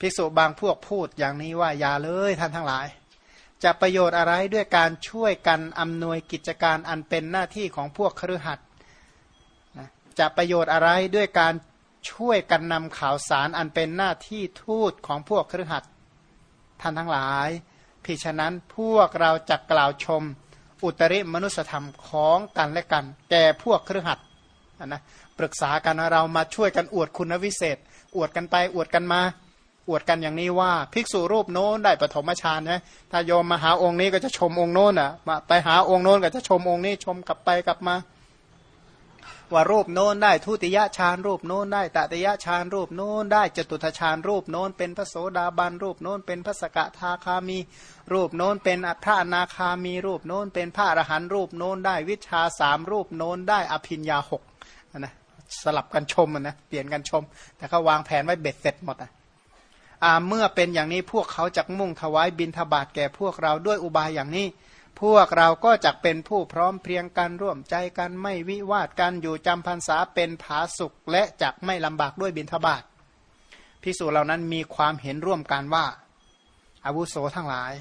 ภิกษุบางพวกพูดอย่างนี้ว่าอย่าเลยท่านทั้งหลาย จะประโยชน์อะไรด้วยการช่วยกันอำนวยกิจการอันเป็นหน้าที่ของพวกครือขัดจะประโยชน์อะไรด้วยการช่วยกันนำข่าวสารอันเป็นหน้าที่ทูตของพวกครือขัดท่านทั้งหลายพิฉะนั้นพวกเราจะกล่าวชมอุตริมนุสธรรมของกันและกัน แก่พวกครือขัดนะปรึกษากันเรามาช่วยกันอวดคุณวิเศษ อวดกันไปอวดกันมา อวดกันอย่างนี้ว่า ภิกษุรูปโน้นได้ปฐมฌานนะถ้าโยมมาหาองค์นี้ก็จะชมองค์โน้นอะมาไปหาองค์โน้นก็จะชมองค์นี้ชมกลับไปกลับมา ว่ารูปโน้นได้ทุติยฌานรูปโน้นได้ตติยฌานรูปโน้นได้จตุทฌานรูปโน้นเป็นพระโสดาบันรูปโน้นเป็นพระสกทาคามี รูปโน้นเป็นพระอนาคามีรูปโน้นเป็นพระอรหันต์รูปโน้นได้วิชาสามรูปโน้นได้อภิญญาหกนะสลับกันชมนะเปลี่ยนกันชม แต่เขาวางแผนไว้เบ็ดเสร็จหมดอะ เมื่อเป็นอย่างนี้พวกเขาจะมุ่งถวายบิณฑบาตแก่พวกเราด้วยอุบายอย่างนี้ พวกเราก็จะเป็นผู้พร้อมเพรียงกันร่วมใจกันไม่วิวาทกันอยู่จำพรรษาเป็นผาสุกและจักไม่ลำบากด้วยบิณฑบาตพิสูจเหล่านั้นมีความเห็นร่วมกันว่า อาวุโสทั้งหลาย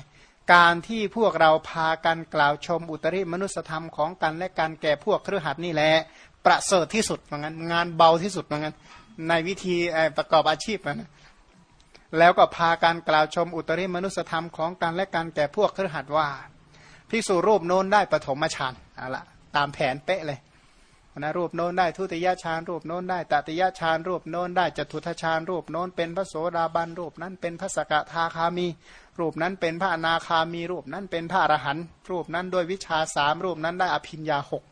การที่พวกเราพากันกล่าวชมอุตริมนุสธรรมของกันและกันแก่พวกเครือขัดนี่แหละประเสริฐที่สุดเหมือนกันงานเบาที่สุดเหมือนกันในวิธีประกอบอาชีพนะ แล้วก็พาการกล่าวชมอุตริมนุสธรรมของกันและกันแก่พวกเครือขัดว่าพิสูรูปโน้นได้ปฐมฌานเอาละตามแผนเป๊ะเลยนะรูปโน้นได้ทุติยฌานรูปโน้นได้ตติยฌานรูปโน้นได้จตุทฌานรูปโน้นเป็นพระโสดาบันรูปนั้นเป็นพระสกทาคามี รูปนั้นเป็นพระอนาคามีรูปนั้นเป็นพระอรหันต์รูปนั้นด้วยวิชาสามรูปนั้นได้อภิญญาหก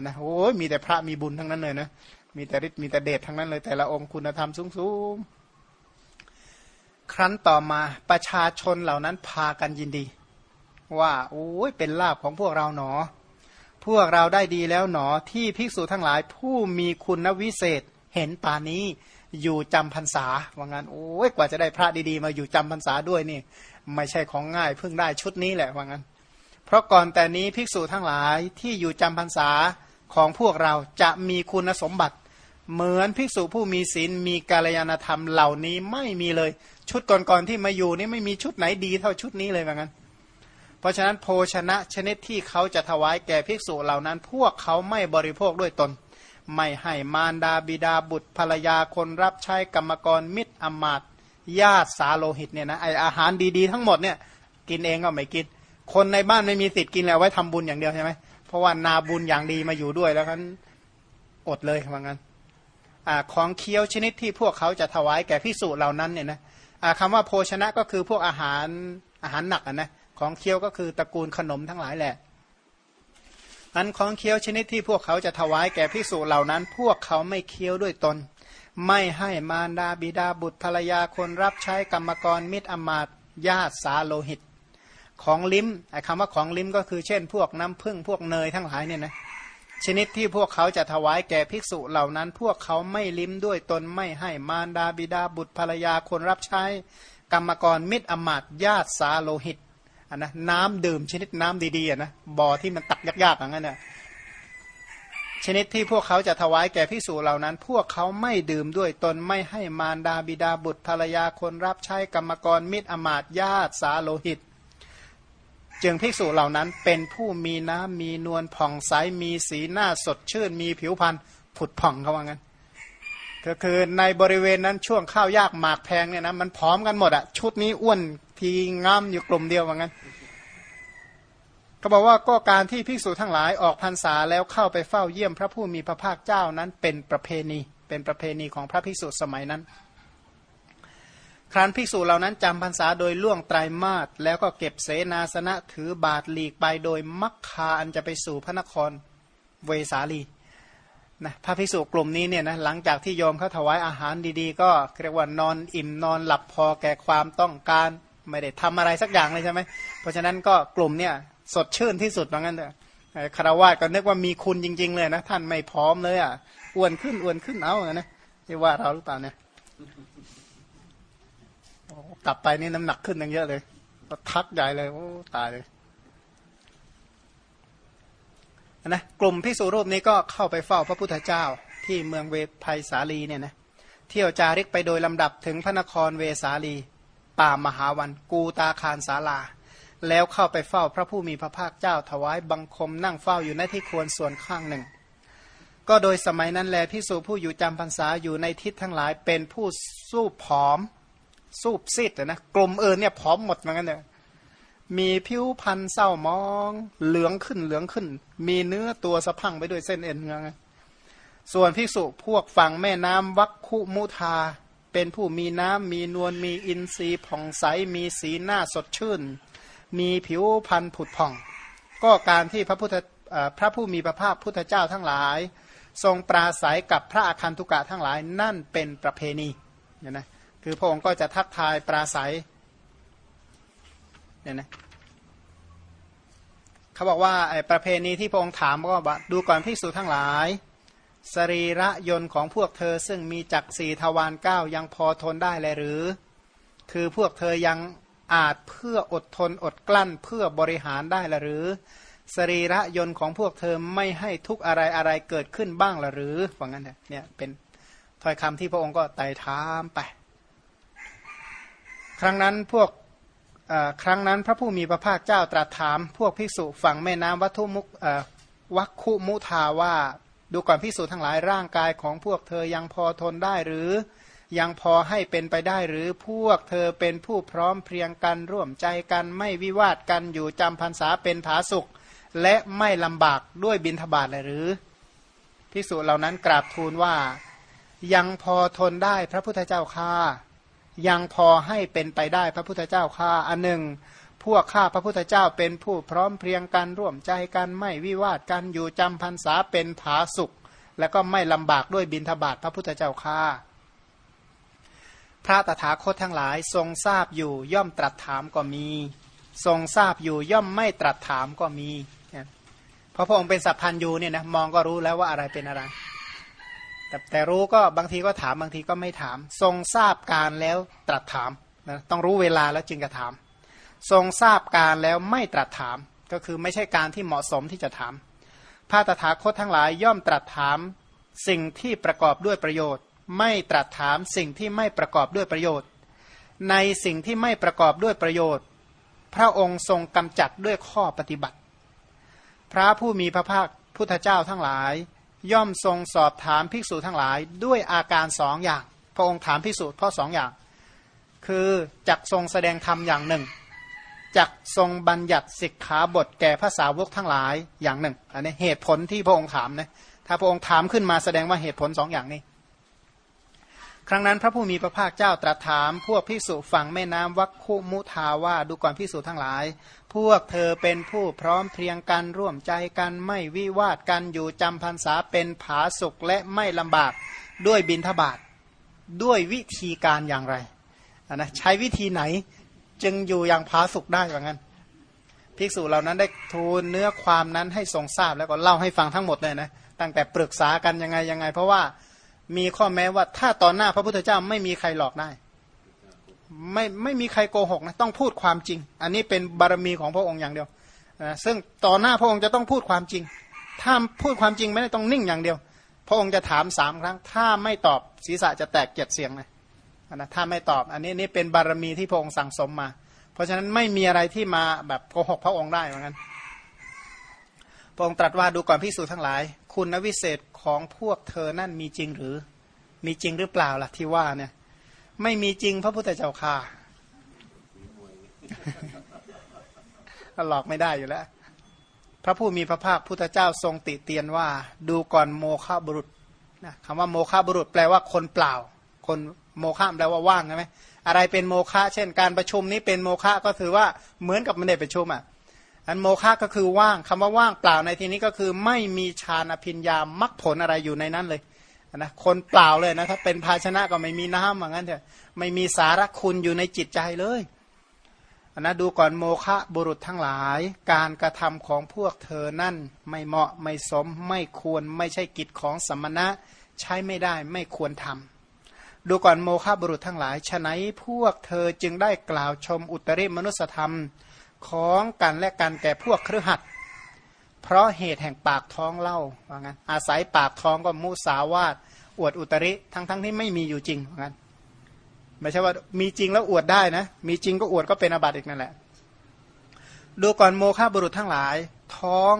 นะโอ้ยมีแต่พระมีบุญทั้งนั้นเลยนะมีแต่ฤทธิ์มีแต่เดชทั้งนั้นเลยแต่ละองค์คุณธรรมสูงๆ ครั้นต่อมาประชาชนเหล่านั้นพากันยินดี ว่าโอ้ยเป็นลาภของพวกเราหนอ พวกเราได้ดีแล้วหนอที่ภิกษุทั้งหลายผู้มีคุณวิเศษเห็นป่านี้อยู่จำพรรษาว่างั้นโอ้ยกว่าจะได้พระดีๆ มาอยู่จำพรรษาด้วยนี่ ไม่ใช่ของง่ายเพิ่งได้ชุดนี้แหละว่างั้น เพราะก่อนแต่นี้ภิกษุทั้งหลายที่อยู่จำพรรษาของพวกเราจะมีคุณสมบัติ เหมือนภิกษุผู้มีศีลมีกาลยานธรรมเหล่านี้ไม่มีเลย ชุดก่อนๆที่มาอยู่นี่ไม่มีชุดไหนดีเท่าชุดนี้เลยเหมือนกันเพราะฉะนั้นโภชนะชนิดที่เขาจะถวายแก่ภิกษุเหล่านั้น พวกเขาไม่บริโภคด้วยตน ไม่ให้มารดาบิดาบุตรภรรยาคนรับใช้กรรมกรมิตรอมาตญาติสาโลหิตเนี่ยนะไออาหารดีๆทั้งหมดเนี่ยกินเองก็ไม่กิน คนในบ้านไม่มีสิทธิ์กินแล้วไว้ทำบุญอย่างเดียวใช่ไหมเพราะว่านาบุญอย่างดีมาอยู่ด้วยแล้วกันอดเลยว่างั้น ของเคี้ยวชนิดที่พวกเขาจะถวายแก่พิสูจเหล่านั้นเนี่ยนะคำว่าโภชนะก็คือพวกอาหารอาหารหนักนะของเคี้ยวก็คือตระกูลขนมทั้งหลายแหละอันของเคี้ยวชนิดที่พวกเขาจะถวายแก่พิสูจเหล่านั้น พวกเขาไม่เคี้ยวด้วยตน ไม่ให้มารดาบิดาบุตรภรรยาคนรับใช้กรรมกรมิตรอมาตญาติสาโลหิต ของลิ้มไอ้คำว่าของลิ้มก็คือเช่น พวกน้ำผึ้งพวกเนยทั้งหลายเนี่ยนะ ชนิดที่พวกเขาจะถวายแก่ภิกษุเหล่านั้น พวกเขาไม่ลิ้มด้วยตนไม่ให้มารดาบิดาบุตรภรรยาคนรับใช้ กรรมกรมิตรอมาตญาติสาโลหิตอันนะน้ำดื่มชนิดน้ำดีๆนะบ่อที่มันตักยากๆอย่างนั้นนะชนิดที่พวกเขาจะถวายแก่พิสูจเหล่านั้น พวกเขาไม่ดื่มด้วยตนไม่ให้มารดาบิดาบุตรภรรยาคนรับใช้กรรมกรมิตรอมาตญาติสาโลหิต จึงภิกษุเหล่านั้นเป็นผู้มีน้ำมีนวลผ่องใสมีสีหน้าสดชื่น มีผิวพรรณผุดผ่องเขาว่างั้นก็คือในบริเวณนั้นช่วงข้าวยากหมากแพงเนี่ยนะมันพร้อมกันหมดอะชุดนี้อ้วนทีงามอยู่กลุ่มเดียวว่างั้นเขาบอกว่าก็การที่ภิกษุทั้งหลายออกพรรษาแล้วเข้าไปเฝ้าเยี่ยมพระผู้มีพระภาคเจ้านั้นเป็นประเพณี เป็นประเพณีของพระภิกษุสมัยนั้น ครั้นภิกษุเหล่านั้นจำพรรษาโดยล่วงไตรมาสแล้วก็เก็บเสนาสนะถือบาทหลีกไปโดยมักคาอันจะไปสู่พระนครเวสาลีนะพระภิกษุกลุ่มนี้เนี่ยนะหลังจากที่โยมเขาถวายอาหารดีๆ ก็เรียกว่านอนอิ่มนอนหลับพอแก่ความต้องการไม่ได้ทำอะไรสักอย่างเลยใช่ไหมเพราะฉะนั้นก็กลุ่มเนี่ยสดชื่นที่สุดเหมือนกันเถอะคารวะก็นึกว่ามีคุณจริง ๆ เลยนะ ท่านไม่พร้อมเลยอะอ้วนขึ้นอ้วนขึ้นเอานะจะว่าเราหรือเปล่าเนี่ย กลับไปนี่น้ำหนักขึ้นยังเยอะเลยก็ทักใหญ่เลยโอ้ตายเลยนะกลุ่มพิสูรูปนี้ก็เข้าไปเฝ้าพระพุทธเจ้าที่เมืองเวภัยสาลีเนี่ยนะเที่ยวจาริกไปโดยลำดับถึงพระนครเวสาลี ป่ามหาวันกูตาคารสาลา แล้วเข้าไปเฝ้าพระผู้มีพระภาคเจ้าถวายบังคมนั่งเฝ้าอยู่ในที่ควรส่วนข้างหนึ่ง ก็โดยสมัยนั้นแลพิสูผู้อยู่จำพรรษาอยู่ในทิศทั้งหลายเป็นผู้สู้ผอม สูบซีดนะกลุ่มอื่นเนี่ยผอมหมดเหมือนกันเลยมีผิวพันธ์เศร้ามอง เหลืองขึ้นเหลืองขึ้น มีเนื้อตัวสะพังไปด้วยเส้นเอ็นเงไงส่วนภิกษุพวกฝั่งแม่น้ำวัคคุมุทา เป็นผู้มีน้ำมีนวลมีอินทรีย์ผ่องใสมีสีหน้าสดชื่น มีผิวพันธ์ผุดผ่อง ก็การที่พระพุทธพระผู้มีพระภาคพุทธเจ้าทั้งหลาย ทรงปราศัยกับพระอาคันตุกะทั้งหลายนั่นเป็นประเพณีเนี่ยนะ คือพระองค์ก็จะทักทายปราศัยเนี่ยนะเขาบอกว่าไอ้ประเพณีที่พระองค์ถามก็ว่าดูก่อนพิสูจทั้งหลาย สรีระยนต์ของพวกเธอซึ่งมีจักสี่ทวารเก้ายังพอทนได้เลยหรือ คือพวกเธอยังอาจเพื่ออดทนอดกลั้นเพื่อบริหารได้ละหรือ สรีระยนต์ของพวกเธอไม่ให้ทุกอะไรอะไรเกิดขึ้นบ้างละหรือว่างั้นเนี่ยเป็นถ้อยคำที่พระองค์ก็ไต่ถามไป ครั้งนั้นพวกครั้งนั้นพระผู้มีพระภาคเจ้าตรัสถาม พวกภิกษุฝั่งแม่น้ำวัตุมุกวัคคุมุทาว่า ดูก่อนภิกษุทั้งหลายร่างกายของพวกเธอยังพอทนได้หรือ ยังพอให้เป็นไปได้หรือพวกเธอเป็นผู้พร้อมเพรียงกันร่วมใจกันไม่วิวาทกันอยู่จำพรรษาเป็นผาสุข และไม่ลำบากด้วยบินทบาทเลยหรือภิกษุเหล่านั้นกราบทูลว่า ยังพอทนได้พระพุทธเจ้าค่า ยังพอให้เป็นไปได้พระพุทธเจ้าข้าอันหนึ่ง พวกข้าพระพุทธเจ้าเป็นผู้พร้อมเพรียงกันร่วมใจกันไม่วิวาทกันอยู่จำพรรษาเป็นผาสุข และก็ไม่ลำบากด้วยบินทบาทพระพุทธเจ้าข้าพระตถาคตทั้งหลายทรงทราบอยู่ย่อมตรัสถามก็มี ทรงทราบอยู่ย่อมไม่ตรัสถามก็มีเพราะพระองค์เป็นสัพพันยูเนี่ยนะมองก็รู้แล้วว่าอะไรเป็นอะไร แต่แต่รู้ก็บางทีก็ถามบางทีก็ไม่ถาม ทรงทราบการแล้วตรัสถามนะต้องรู้เวลาแล้วจึงจะถาม ทรงทราบการแล้วไม่ตรัสถาม ก็คือไม่ใช่การที่เหมาะสมที่จะถามพระตถาคตทั้งหลายย่อมตรัสถามสิ่งที่ประกอบด้วยประโยชน์ ไม่ตรัสถามสิ่งที่ไม่ประกอบด้วยประโยชน์ ในสิ่งที่ไม่ประกอบด้วยประโยชน์ พระองค์ทรงกำจัดด้วยข้อปฏิบัติ พระผู้มีพระภาคพุทธเจ้าทั้งหลาย ย่อมทรงสอบถามภิกษุทั้งหลายด้วยอาการสองอย่าง พระองค์ถามภิกษุเพราะสองอย่าง คือจักทรงแสดงธรรมอย่างหนึ่งจักทรงบัญญัติสิกขาบทแก่ภาษาวกทั้งหลายอย่างหนึ่ง อันนี้เหตุผลที่พระองค์ถามนะถ้าพระองค์ถามขึ้นมาแสดงว่าเหตุผลสองอย่างนี้ ครั้งนั้นพระผู้มีพระภาคเจ้าตรัสถาม พวกพิสุฝั่งแม่น้ำวัคคุมุทาว่าดูก่อนพิสุทั้งหลาย พวกเธอเป็นผู้พร้อมเพรียงกันร่วมใจกันไม่วิวาทกันอยู่จำพรรษาเป็นผาสุกและไม่ลำบากด้วยบินทบาทด้วยวิธีการอย่างไรนะใช้วิธีไหนจึงอยู่อย่างผาสุกได้แบบนั้นภิกษุเหล่านั้นได้ทูลเนื้อความนั้นให้ทรงทราบแล้วก็เล่าให้ฟังทั้งหมดเลยนะตั้งแต่ปรึกษากันยังไงยังไง เพราะว่า มีข้อแม้ว่าถ้าตอนหน้าพระพุทธเจ้าไม่มีใครหลอกได้ ไม่ไม่มีใครโกหกนะต้องพูดความจริง อันนี้เป็นบารมีของพระองค์อย่างเดียวนะซึ่งต่อหน้าพระองค์จะต้องพูดความจริง ถ้าพูดความจริงไม่ได้ต้องนิ่งอย่างเดียว พระองค์จะถามสามครั้ง ถ้าไม่ตอบศีรษะจะแตกเจ็ดเสียงเลยนะถ้าไม่ตอบ อันนี้นี่เป็นบารมีที่พระองค์สั่งสมมา เพราะฉะนั้นไม่มีอะไรที่มาแบบโกหกพระองค์ได้เหมือนกันพระองค์ตรัสว่าดูก่อนพิสูจทั้งหลาย คุณวิเศษของพวกเธอนั่นมีจริงหรือ มีจริงหรือเปล่าล่ะที่ว่าเนี่ย ไม่มีจริงพระพุทธเจ้าค่ะหลอกไม่ได้อยู่แล้ว พระผู้มีพระภาคพุทธเจ้าทรงติเตียนว่า ดูก่อนโมฆะบุรุษนะคำว่าโมฆะบุรุษแปลว่าคนเปล่า คนโมฆะแปลว่าว่างใช่ไหมอะไรเป็นโมฆะเช่น การประชุมนี้เป็นโมฆะก็ถือว่าเหมือนกับไม่ได้ประชุมอะ อันโมฆะก็คือว่างคำว่าว่างเปล่าในที่นี้ก็คือไม่มีฌานอภิญญามรรคผลอะไรอยู่ในนั้นเลยนะคนเปล่าเลยนะถ้าเป็นภาชนะก็ไม่มีน้ำเหมือนกันเถอะไม่มีสาระคุณอยู่ในจิตใจเลยนะดูก่อนโมฆะบุรุษทั้งหลาย การกระทำของพวกเธอนั่น ไม่เหมาะไม่สมไม่ควรไม่ใช่กิจของสมณะใช้ไม่ได้ไม่ควรทำดูก่อนโมฆะบุรุษทั้งหลายฉะนั้นพวกเธอจึงได้กล่าวชมอุตริมนุสธรรม ของกันและกันแก่พวกเครือขัดเพราะเหตุแห่งปากท้องเล่าว่างั้นอาศัยปากท้องก็มุสาวาตอวดอุตริทั้งทั้งที่ไม่มีอยู่จริงเหมือนกันไม่ใช่ว่ามีจริงแล้วอวดได้นะ มีจริงก็อวดก็เป็นอาบัติอีกนั่นแหละ ดูก่อนโมฆะบุรุษทั้งหลาย ท้อง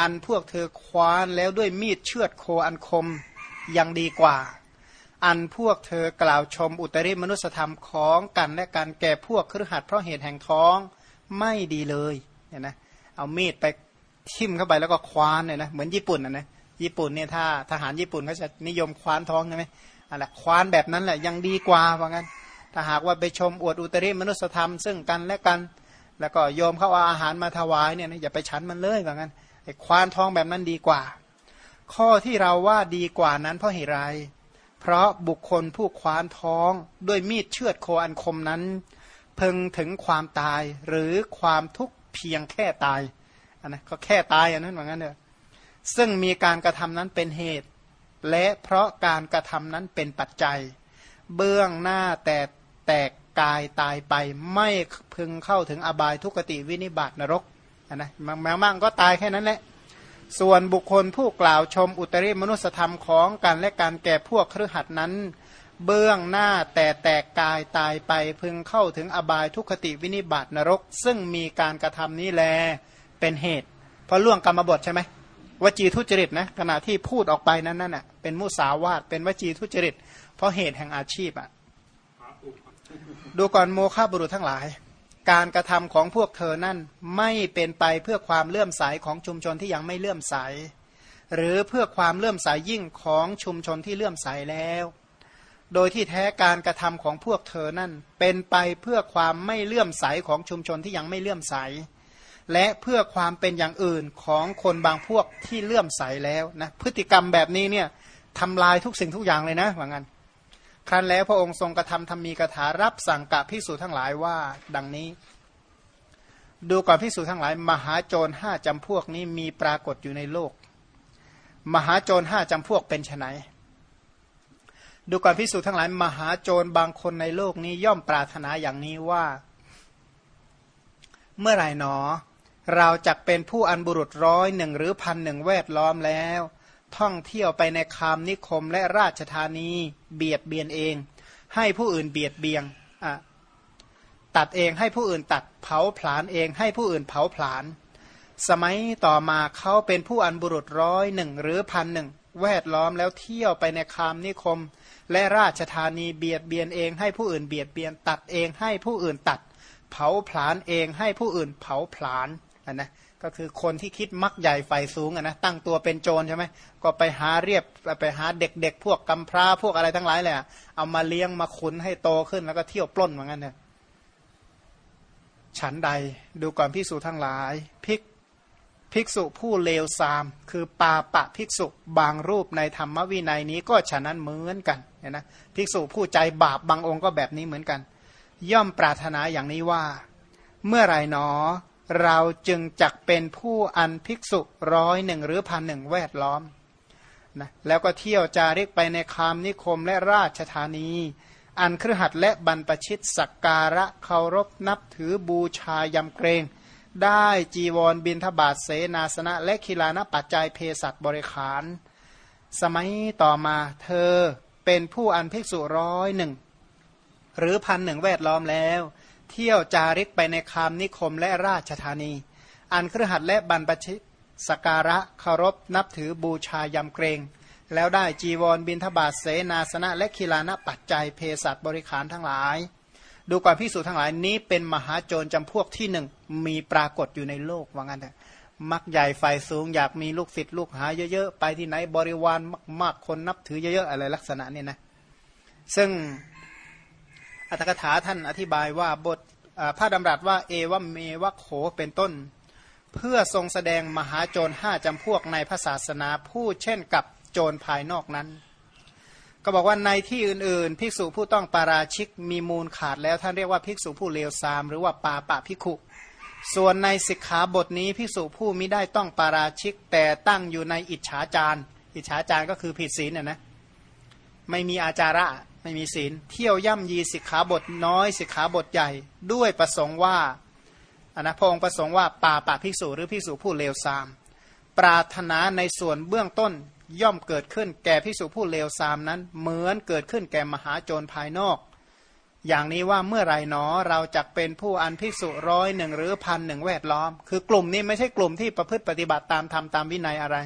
อันพวกเธอคว้านแล้วด้วยมีดเชือดโคอันคมยังดีกว่า อันพวกเธอกล่าวชมอุตริมนุสธรรมของกันและการแก่พวกครือขัดเพราะเหตุแห่งท้อง ไม่ดีเลยเนี่ยนะเอามีดไปทิ่มเข้าไปแล้วก็คว้านเนี่ยนะเหมือนญี่ปุ่นนะนะญี่ปุ่นเนี่ยถ้าทหารญี่ปุ่นเขาจะนิยมคว้านท้องใช่ไหมอะไรคว้านแบบนั้นแหละยังดีกว่าว่างั้นถ้าหากว่าไปชมอวดอุตริมนุสธรรม ซึ่งกันและกัน แล้วก็โยมเขาเอาอาหารมาถวายเนี่ยนะอย่าไปฉันมันเลยว่างั้นไอ้ควานท้องแบบนั้นดีกว่า ข้อที่เราว่าดีกว่านั้นเพราะเหตุไร เพราะบุคคลผู้ควานท้องด้วยมีดเชือดโคอันคมนั้น เพึงถึงความตายหรือความทุกข์เพียงแค่ตายอันนะก็แค่ตายอันนั้นว่างั้นเถอะซึ่งมีการกระทำนั้นเป็นเหตุ และเพราะการกระทำนั้นเป็นปัจจัย เบื้องหน้าแต่แตกกายตายไปไม่พึงเข้าถึงอบายทุกติวินิบาตนรกนะแม้มั่งก็ตายแค่นั้นแหละส่วนบุคคลผู้กล่าวชมอุตริมนุสธรรมของกันและการแก่พวกครือขัดนั้น เบื้องหน้าแต่แตกกายตายไปพึงเข้าถึงอบายทุกขติวินิบาตนรก ซึ่งมีการกระทำนี้แลเป็นเหตุ เพราะล่วงกรรมบทใช่ไหมวจีทุจริตนะขณะที่พูดออกไปนั้นนั่นอะเป็นมุสาวาทเป็นวจีทุจริต เพราะเหตุแห่งอาชีพอะดูก่อนโมฆะบุรุษทั้งหลาย การกระทำของพวกเธอนั่นไม่เป็นไปเพื่อความเลื่อมใสของชุมชนที่ยังไม่เลื่อมใส หรือเพื่อความเลื่อมใสยยิ่งของชุมชนที่เลื่อมใสแล้ว โดยที่แท้การกระทำของพวกเธอนั่น เป็นไปเพื่อความไม่เลื่อมใสของชุมชนที่ยังไม่เลื่อมใส และเพื่อความเป็นอย่างอื่นของคนบางพวกที่เลื่อมใสแล้วนะพฤติกรรมแบบนี้เนี่ยทำลายทุกสิ่งทุกอย่างเลยนะว่างั้นครั้นแล้วพระองค์ทรงกระทำธรรมีกถารับสั่งกับพิสูจทั้งหลายว่า ดังนี้ ดูก่อนพิสูจทั้งหลาย มหาโจรห้าจำพวกนี้มีปรากฏอยู่ในโลก มหาโจรห้าจำพวกเป็นไน ดูก่อนพิสูจทั้งหลายมหาโจรบางคนในโลกนี้ย่อมปรารถนาอย่างนี้ว่า เมื่อไหร่หนอ เราจะเป็นผู้อันบุรุษร้อยหนึ่งหรือพันหนึ่งแวดล้อมแล้ว ท่องเที่ยวไปในคามนิคมและราชธานี เบียดเบียนเอง ให้ผู้อื่นเบียดเบียงตัดเองให้ผู้อื่นตัดเผาผลาญเองให้ผู้อื่นเผาผลาญสมัยต่อมาเขาเป็นผู้อันบุรุษร้อยหนึ่งหรือพันหนึ่งแวดล้อมแล้วเที่ยวไปในคามนิคม และราชธานีเบียดเบียนเองให้ผู้อื่นเบียดเบียนตัดเองให้ผู้อื่นตัด เผาผลาญเองให้ผู้อื่นเผาผลาญนนะก็คือคนที่คิดมักใหญ่ไฟสูงนะตั้งตัวเป็นโจรใช่ไหมก็ไปหาเรียบไปหาเด็กๆ พวกกำพร้าพวกอะไรทั้งหลายแหละเอามาเลี้ยงมาขุนให้โตขึ้นแล้วก็เที่ยวปล้นเหมือนกันเนี่ยฉันใดดูก่อนภิกษุทั้งหลายภิกภิกษุผู้เลวทราม คือปาปะภิกษุบางรูปในธรรมวินัยนี้ก็ฉะนั้นเหมือนกัน เห็นนะภิกษุผู้ใจบาปบางองค์ก็แบบนี้เหมือนกัน ย่อมปรารถนาอย่างนี้ว่า เมื่อไรหนอ เราจึงจักเป็นผู้อันภิกษุร้อยหนึ่งหรือพันหนึ่งแวดล้อมนะแล้วก็เที่ยวจาริกไปในคามนิคมและราชธานี อันครหัดและบรรปชิตสักการะเคารพนับถือบูชายำเกรง ได้จีวรบินทบาทเสนาสนะ และคิลานปัจจัยเพศัตบริขาร สมัยต่อมาเธอ เป็นผู้อันภิกษุร้อยหนึ่งหรือพันหนึ่งแวดล้อมแล้ว เที่ยวจาริกไปในคามนิคมและราชธานี อันเครือขัดและบรรพชิตสการะเคารพนับถือบูชายำเกรง แล้วได้จีวรบินทบาทเสนาสนะและคีลานปัจจัยเพศัตบริขารทั้งหลาย ดูก่อนพิสูจทั้งหลายนี้เป็นมหาโจรจำพวกที่หนึ่งมีปรากฏอยู่ในโลกว่างั้นแต่ มักใหญ่ไฟสูง อยากมีลูกศิษย์ลูกหาเยอะๆ ไปที่ไหนบริวารมากๆ คนนับถือเยอะๆ อะไรลักษณะนี้นะ ซึ่งอัตถกถาท่านอธิบายว่าบทพระดำรัสว่าเอวเมวะโขเป็นต้น เพื่อทรงแสดงมหาโจรห้าจำพวกในพระศาสนาผู้เช่นกับโจรภายนอกนั้น ก็บอกว่าในที่อื่นๆ ภิกษุผู้ต้องปาราชิกมีมูลขาดแล้วท่านเรียกว่าภิกษุผู้เลวทราม หรือว่าปาปะภิกขุ ส่วนในสิกขาบทนี้ภิกษุผู้มิได้ต้องปาราชิกแต่ตั้งอยู่ในอิจฉาจารอิจฉาจารก็คือผิดศีลนะนะไม่มีอาจาระไม่มีศีล เที่ยวย่ำยีสิกขาบทน้อยสิกขาบทใหญ่ ด้วยประสงค์ว่าอนะพระองค์ประสงค์ว่าป่าป่าภิกษุหรือภิกษุผู้เลวทราม ปรารถนาในส่วนเบื้องต้นย่อมเกิดขึ้นแก่ภิกษุผู้เลวทรามนั้น เหมือนเกิดขึ้นแก่มหาโจรภายนอก อย่างนี้ว่าเมื่อไรหนอเราจะเป็นผู้อันภิกษุร้อยหนึ่งหรือพันหนึ่งแวดล้อม คือกลุ่มนี้ไม่ใช่กลุ่มที่ประพฤติปฏิบัติตามธรรมตามวินัยอะไร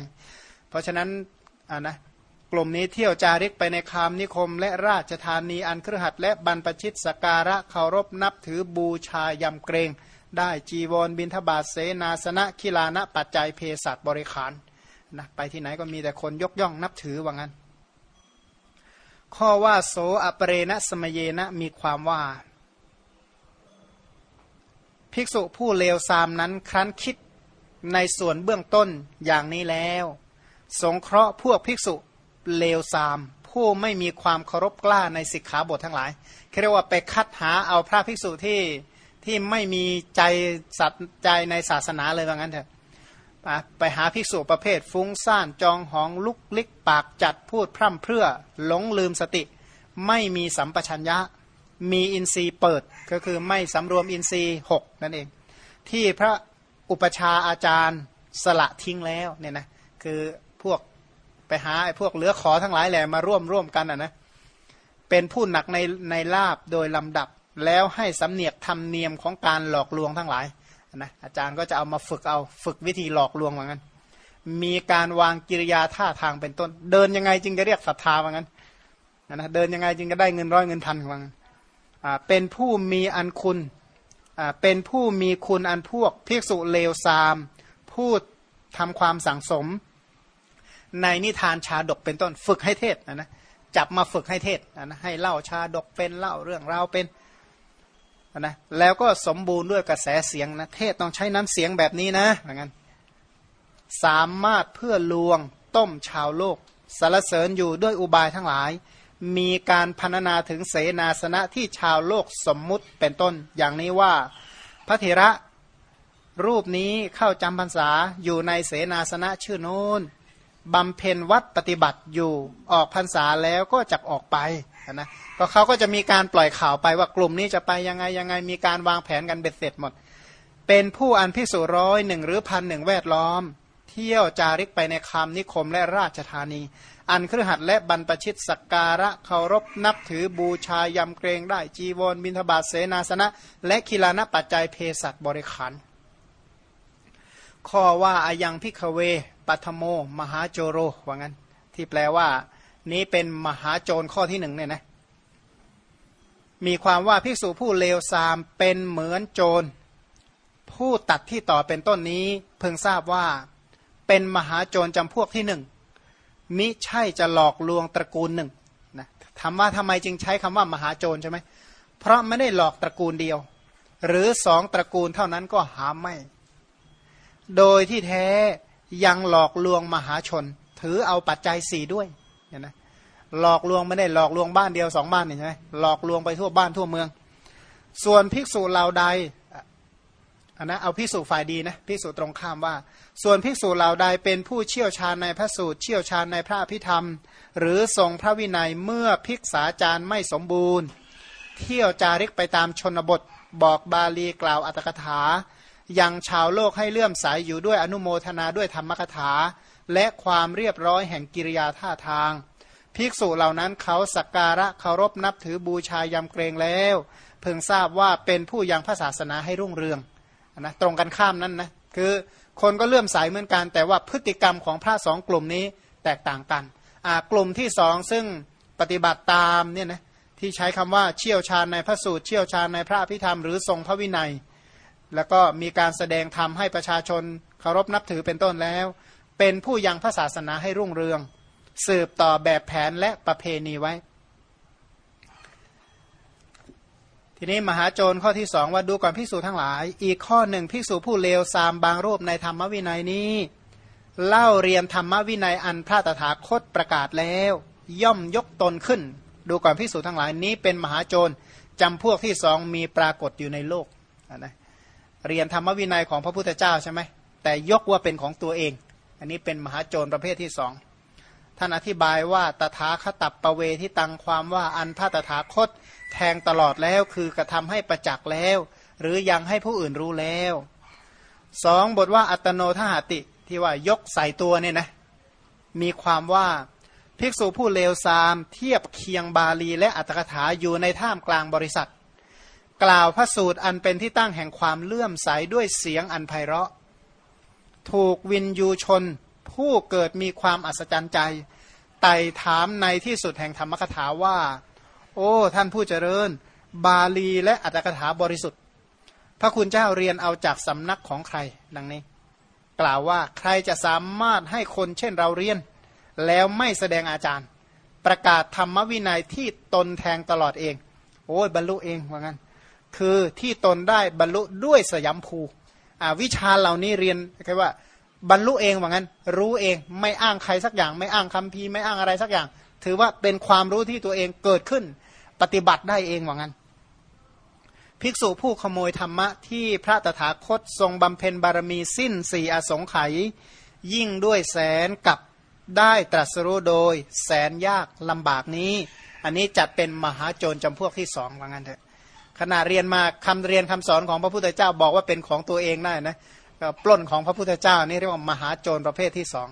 เพราะฉะนั้นอ่านะกลุ่มนี้เที่ยวจาริกไปในคามนิคม และราชธานีอันเครือขัดและบรรพชิตสการะเคารพนับถือบูชายำเกรง ได้จีวรบินทบาทเสนาสนะคิลานะปัจจัยเพศัตบริขารนะไปที่ไหนก็มีแต่คนยกย่องนับถือว่างั้น ข้อว่าโสอปเรณสมเยนะมีความว่า ภิกษุผู้เลวทรามนั้นครั้นคิดในส่วนเบื้องต้นอย่างนี้แล้ว สงเคราะห์พวกภิกษุเลวทราม ผู้ไม่มีความเคารพกล้าในสิกขาบททั้งหลายเรียกว่าไปคัดหาเอาพระภิกษุที่ที่ไม่มีใจสัตใจในศาสนาเลยว่างั้นเถอะ ไปหาภิกษุประเภทฟุ้งซ่านจองหองลุกลิกปากจัดพูดพร่ำเพรื่อหลงลืมสติ ไม่มีสัมปชัญญะ มีอินทรีย์เปิดก็คือไม่สำรวมอินทรีย์หกนั่นเอง ที่พระอุปชาอาจารย์สละทิ้งแล้วเนี่ยนะคือพวกไปหาไอ้พวกเหลือขอทั้งหลายแหละมาร่วมร่วมกันอะนะเป็นผู้หนักในในลาบโดยลำดับแล้วให้สำเนียกธรรมเนียมของการหลอกลวงทั้งหลาย นะอาจารย์ก็จะเอามาฝึกเอาฝึกวิธีหลอกลวงเหมือนกันมีการวางกิริยาท่าทางเป็นต้น เดินยังไงจึงจะเรียกศรัทธาเหมือนกันนะเดินยังไงจึงจะได้เงินร้อยเงินพันเหมือนกันเป็นผู้มีอันคุณเป็นผู้มีคุณอันพวกภิกษุเลวซามพูดทำความสังสม ในนิทานชาดกเป็นต้นฝึกให้เทศนะนะจับมาฝึกให้เทศนะให้เล่าชาดกเป็นเล่าเรื่องราวเป็น นะแล้วก็สมบูรณ์ด้วยกระแสเสียงนะเทศต้องใช้น้ำเสียงแบบนี้นะเหมือนกันสามารถเพื่อลวงต้มชาวโลกสารเสริญอยู่ด้วยอุบายทั้งหลาย มีการพันนาถึงเสนาสนะที่ชาวโลกสมมุติเป็นต้น อย่างนี้ว่า พระเถระรูปนี้เข้าจำพรรษาอยู่ในเสนาสนะชื่อโน้นบำเพ็ญวัดปฏิบัติอยู่ออกพรรษาแล้วก็จะออกไป นะก็เขาก็จะมีการปล่อยข่าวไปว่ากลุ่มนี้จะไปยังไงยังไงมีการวางแผนกันเบ็ดเสร็จหมด เป็นผู้อันพิสูร้อยหนึ่งหรือพันหนึ่งแวดล้อม เที่ยวจาริกไปในคำนิคมและราชธานี อันครือหัดและบรรพชิตสักการะเคารพนับถือบูชายำเกรงได้จีวรบินทบาทเสนาสนะ และคิลานปัจจัยเพศัตบริขารข้อว่าอายังพิกเวปัทโม มหาโจโรว่างั้น ที่แปลว่า นี้เป็นมหาโจรข้อที่หนึ่งเนี่ยนะมีความว่าภิกษุผู้เลวทรามเป็นเหมือนโจร ผู้ตัดที่ต่อเป็นต้นนี้เพิ่งทราบว่าเป็นมหาโจรจำพวกที่หนึ่งมิใช่จะหลอกลวงตระกูลหนึ่งนะถามว่าทำไมจึงใช้คำว่ามหาโจรใช่ไหมเพราะไม่ได้หลอกตระกูลเดียว หรือสองตระกูลเท่านั้นก็หาไม่ โดยที่แท้ยังหลอกลวงมหาชน ถือเอาปัจจัยสี่ด้วยเห็นไหม หลอกลวงไม่ได้หลอกลวงบ้านเดียวสองบ้านนี่ใช่ไหมหลอกลวงไปทั่วบ้านทั่วเมือง ส่วนภิกษุเหล่าใดอันนะเอาภิกษุฝ่ายดีนะภิกษุตรงข้ามว่า ส่วนภิกษุเหล่าใดเป็นผู้เชี่ยวชาญในพระสูตรเชี่ยวชาญในพระพิธรรม หรือทรงพระวินัยเมื่อภิกษาจารย์ไม่สมบูรณ์ เที่ยวจาริกไปตามชนบทบอกบาลีกล่าวอัตถกถายังชาวโลกให้เลื่อมใสยอยู่ด้วยอนุโมทนาด้วยธรรมกถา และความเรียบร้อยแห่งกิริยาท่าทาง ภิกษุเหล่านั้นเขาสักการะเคารพนับถือบูชายำเกรงแล้ว เพิ่งทราบว่าเป็นผู้ยังพระศาสนาให้รุ่งเรืองนะตรงกันข้ามนั้นนะคือคนก็เลื่อมใสเหมือนกัน แต่ว่าพฤติกรรมของพระสองกลุ่มนี้แตกต่างกันกลุ่มที่สองซึ่งปฏิบัติตามเนี่ยนะที่ใช้คำว่าเชี่ยวชาญในพระสูตรเชี่ยวชาญในพระพิธรรมหรือทรงพระวินัย แล้วก็มีการแสดงธรรมให้ประชาชนเคารพนับถือเป็นต้นแล้ว เป็นผู้ยังพระศาสนาให้รุ่งเรือง สืบต่อแบบแผนและประเพณีไว้ ทีนี้มหาโจรข้อที่สองว่าดูก่อนพิสูจทั้งหลาย อีกข้อหนึ่งพิสูจผู้เลวซามบางรูปในธรรมวินัยนี้ เล่าเรียนธรรมวินัยอันพระตถาคตประกาศแล้ว ย่อมยกตนขึ้น ดูก่อนพิสูจทั้งหลายนี้เป็นมหาโจรจำพวกที่สองมีปรากฏอยู่ในโลกนะเรียนธรรมวินัยของพระพุทธเจ้าใช่ไหมแต่ยกว่าเป็นของตัวเอง อันนี้เป็นมหาโจรประเภทที่สอง ท่านอธิบายว่าตถาคตับประเวที่ตังความว่าอันพระตถาคตแทงตลอดแล้วคือกระทำให้ประจักษ์แล้ว หรือยังให้ผู้อื่นรู้แล้วสองบทว่าอัตโนทหติที่ว่ายกใส่ตัวเนี่ยนะมีความว่าภิกษุผู้เลวทราม เทียบเคียงบาลีและอัตถกถาอยู่ในท่ามกลางบริษัท กล่าวพระสูตรอันเป็นที่ตั้งแห่งความเลื่อมใสด้วยเสียงอันไพเราะ ถูกวินยูชน ผู้เกิดมีความอัศจรรย์ใจไต่ถามในที่สุดแห่งธรรมกถาว่า โอ้ ท่านผู้เจริญ บาลีและอัตถกถาบริสุทธิ์ พระคุณเจ้าเรียนเอาจากสำนักของใคร ดังนี้ กล่าวว่าใครจะสามารถให้คนเช่นเราเรียน แล้วไม่แสดงอาจารย์ ประกาศธรรมวินัยที่ตนแทงตลอดเอง โอ้ยบรรลุเองว่างั้น คือที่ตนได้บรรลุด้วยสยามภูวิชาเหล่านี้เรียนคือว่า บรรลุเองว่างั้น รู้เองไม่อ้างใครสักอย่าง ไม่อ้างคำพีไม่อ้างอะไรสักอย่าง ถือว่าเป็นความรู้ที่ตัวเองเกิดขึ้น ปฏิบัติได้เองว่างั้น ภิกษุผู้ขโมยธรรมะที่พระตถาคตทรงบำเพ็ญบารมีสิ้นสี่อสงไขยยิ่งด้วยแสนกับได้ตรัสรู้โดยแสนยากลำบากนี้ อันนี้จัดเป็นมหาโจรจำพวกที่สองว่างั้นเถอะขณะเรียนมาคำเรียนคำสอนของพระพุทธเจ้าบอกว่าเป็นของตัวเองได้นะ ปล้นของพระพุทธเจ้านี่เรียกว่ามหาโจรประเภทที่สอง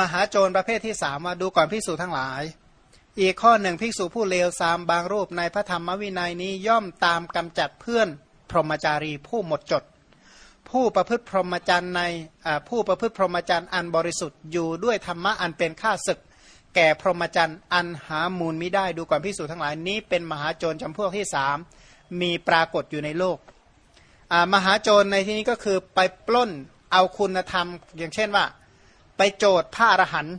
มหาโจรประเภทที่สามมาดูก่อนภิกษุทั้งหลาย อีกข้อหนึ่งภิกษุผู้เลวซามบางรูปในพระธรรมวินัยนี้ย่อมตามกำจัดเพื่อนพรหมจารีผู้หมดจด ผู้ประพฤติพรหมจรรย์ในผู้ประพฤติพรหมจรรย์อันบริสุทธิ์อยู่ด้วยธรรมะอันเป็นข้าศึก แก่พรหมจรรย์อันหามูลไม่ได้ดูก่อนพิสูจทั้งหลายนี้เป็นมหาโจรจำพวกที่สามมีปรากฏอยู่ในโลกมหาโจรในที่นี้ก็คือไปปล้นเอาคุณธรรม อย่างเช่นว่า ไปโจทย์พระอรหันต์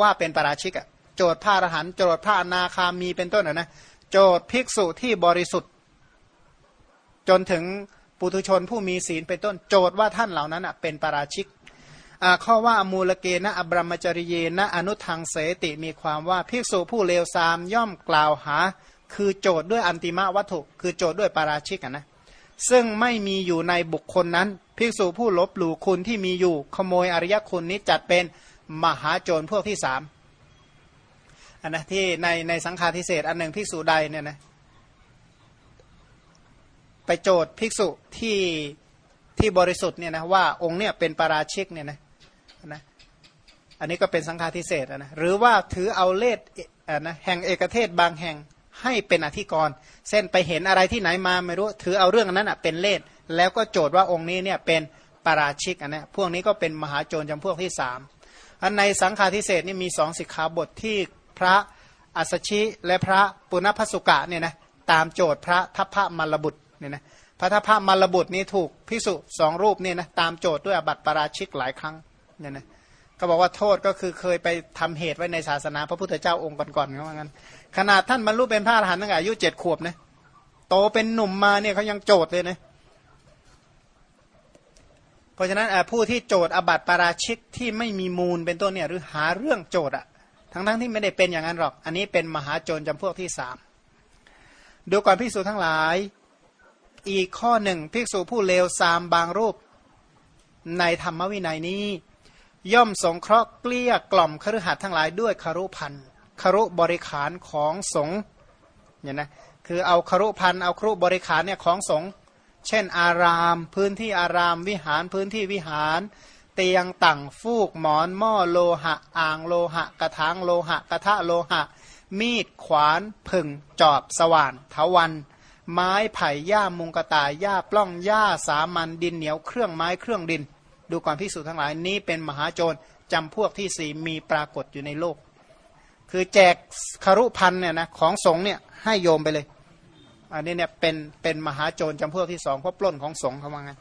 ว่าเป็นปราชิกอะโจทย์พระอรหันต์โจทย์พระนาคามีเป็นต้นนะ โจทย์ภิกษุที่บริสุทธิ์ จนถึงปุถุชนผู้มีศีลเป็นต้นโจทย์ว่าท่านเหล่านั้นเป็นปราชิก ข้อว่ามูลเกนะอบรมจริเยนะอนุทางเสติมีความว่าภิกษุผู้เลวทรามย่อมกล่าวหา คือโจทย์ด้วยอันติมะวัตถุ คือโจทย์ด้วยปาราชิกนะซึ่งไม่มีอยู่ในบุคคลนั้นภิกษุผู้ลบหลู่คุณที่มีอยู่ ขโมยอริยคุณนี้จัดเป็นมหาโจรพวกที่สามอันนะที่ในในสังฆาทิเศษอันหนึ่งภิกษุใดเนี่ยนะไปโจทย์ภิกษุที่ที่บริสุทธิ์เนี่ยนะว่าองค์เนี่ยเป็นปาราชิกเนี่ยนะ นะอันนี้ก็เป็นสังฆาทิเศษนะหรือว่าถือเอาเลสนะแห่งเอกเทศบางแห่งให้เป็นอธิกรณ์เส้นไปเห็นอะไรที่ไหนมาไม่รู้ถือเอาเรื่องนั้นอะเป็นเลสแล้วก็โจทย์ว่าองค์นี้เนี่ยเป็นปราชิกอันนี้พวกนี้ก็เป็นมหาโจรจำพวกที่สามอันในสังฆาทิเศษนี่มีสองสิกขาบทที่พระอัสชิและพระปุณพสุกะเนี่ยนะตามโจทย์พระทัพพระมลบุตรเนี่ยนะพระทัพพระมลบุตรนี้ถูกพิสุสองรูปเนี่ยนะตามโจทย์ด้วยอบัติปราชิกหลายครั้ง เนี่ยนะก็บอกว่าโทษก็คือเคยไปทำเหตุไว้ในศาสนาพระพุทธเจ้าองค์ก่อนๆเขาว่างั้น ขนาดท่านบรรลุเป็นพระอรหันต์ตั้งแต่อายุเจ็ดขวบนะโตเป็นหนุ่มมาเนี่ยเขายังโจทย์เลยนะเพราะฉะนั้นผู้ที่โจทย์อบัติปาราชิกที่ไม่มีมูลเป็นต้นเนี่ยหรือหาเรื่องโจทย์อะทั้งๆทที่ไม่ได้เป็นอย่างนั้นหรอก อันนี้เป็นมหาโจรจำพวกที่สามดูก่อนพิสูจทั้งหลาย อีกข้อหนึ่งภิกษุผู้เลวซามบางรูปในธรรมวินัยนี้ ย่อมสงเคราะห์เกลี้ยกล่อมคฤหัสถ์ทั้งหลายด้วยคารุพันคารุบริขารของสงเนี่ยนะคือเอาคารุพันเอาครุบริขารเนี่ยของสงเช่น อาราม พื้นที่อารามวิหารพื้นที่วิหาร เตียงตั่งฟูกหมอนหม้อโลหะ อ่างโลหะ กระถางโลหะ กระทะโลหะ มีดขวานผึ่งจอบสว่านทวันไม้ไผ่หญ้ามุงกระต่ายหญ้าปล้องหญ้าสามันดินเหนียวเครื่องไม้เครื่องดิน ดูความพิสูจน์ทั้งหลายนี้เป็นมหาโจรจำพวกที่สี่มีปรากฏอยู่ในโลก คือแจกคารุพันเนี่ยนะของสงเนี่ยให้โยมไปเลย อันนี้เนี่ยเป็นเป็นมหาโจรจำพวกที่สองเพราะปล้นของสงเขาว่างั้น